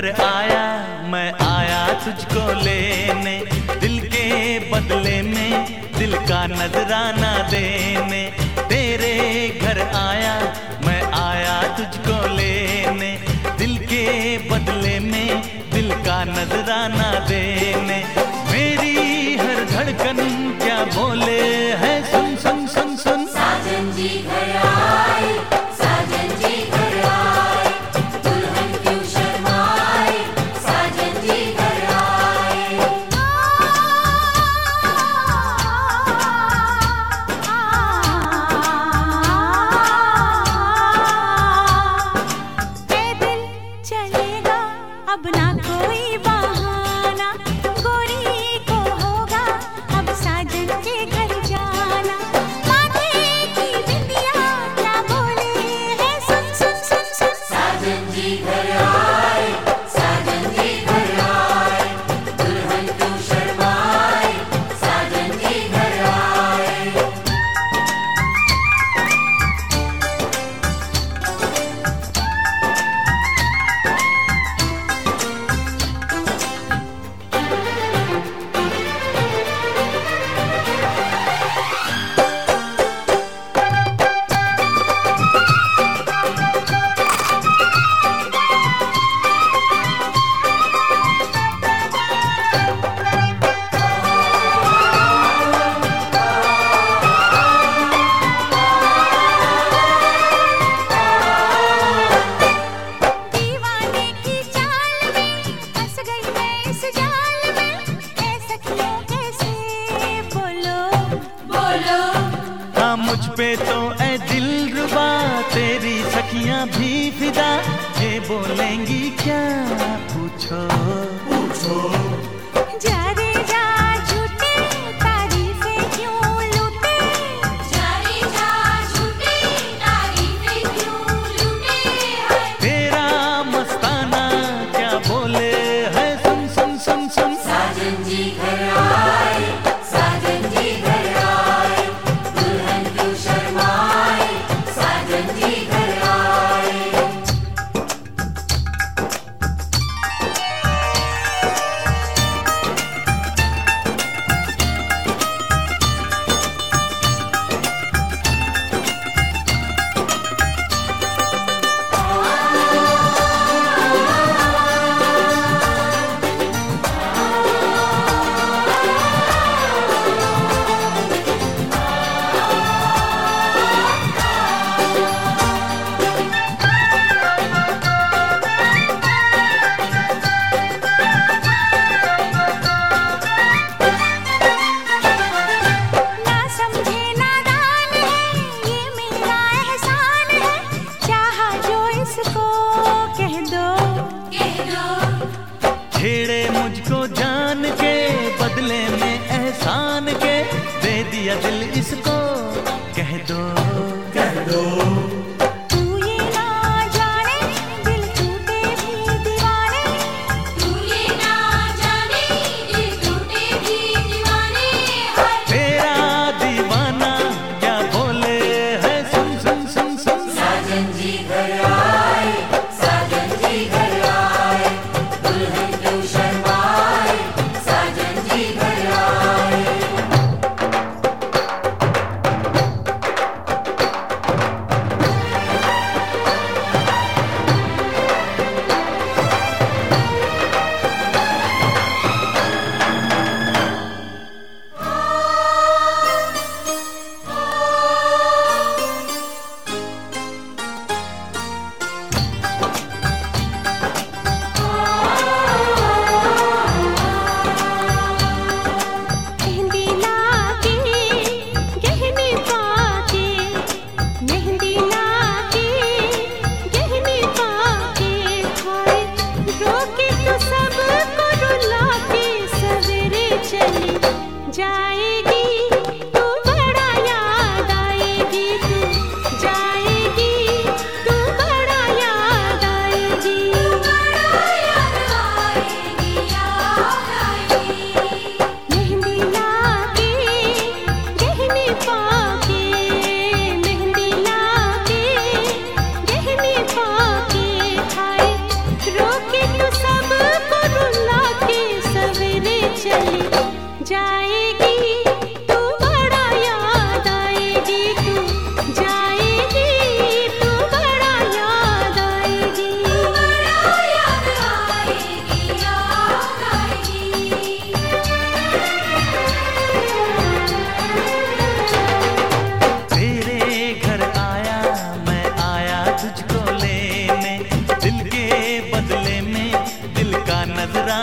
घर आया, मैं आया तुझको लेने, दिल के बदले में, दिल का नजराना देने। तेरे घर आया, मैं आया तुझको लेने, दिल के बदले में, दिल का नजराना देने। अब ना कोई बहाना मुझ पे तो ए दिल रुबा, तेरी सखियाँ भी फिदा। ये बोलेंगी, क्या पूछो? रे कह दो। कह दो। छेड़े Jai. மதுரா